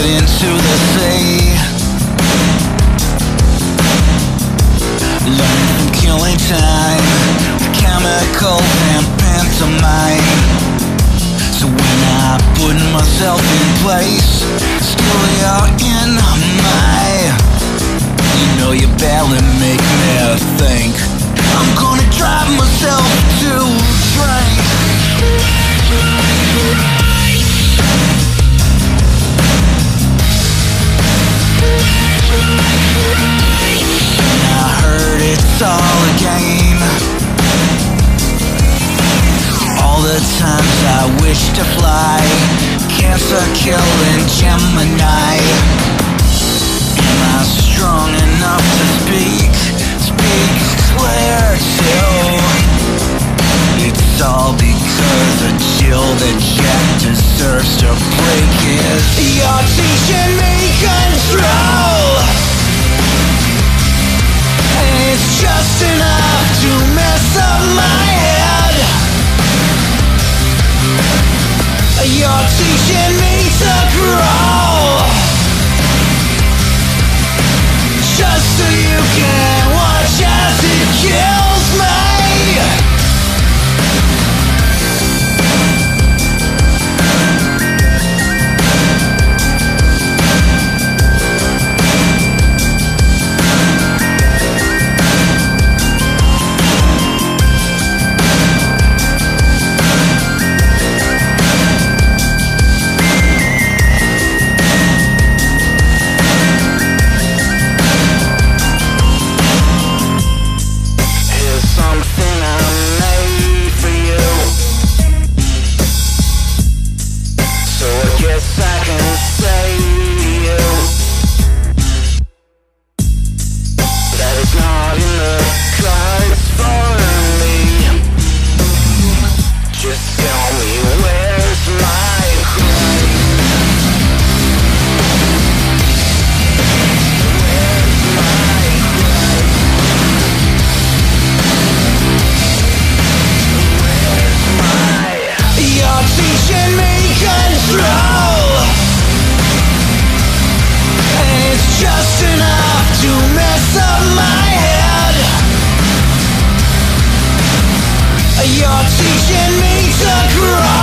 it into the sea. Learn from killing time, chemicals and pantomime. So when I put myself in place, still you're in my. You know you barely make me think. I'm gonna drive myself all game. All the times I wish to fly, cancer killing Gemini. Am I strong enough to speak? Speak clear so you can watch as it kills You're teaching me to grow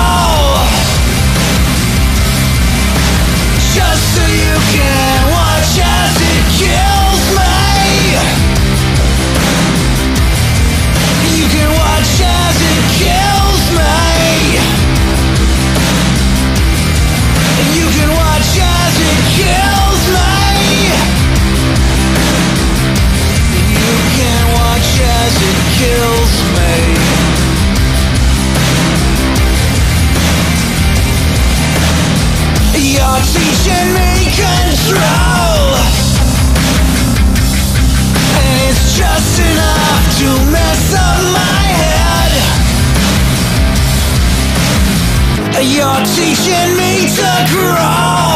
teaching me to grow.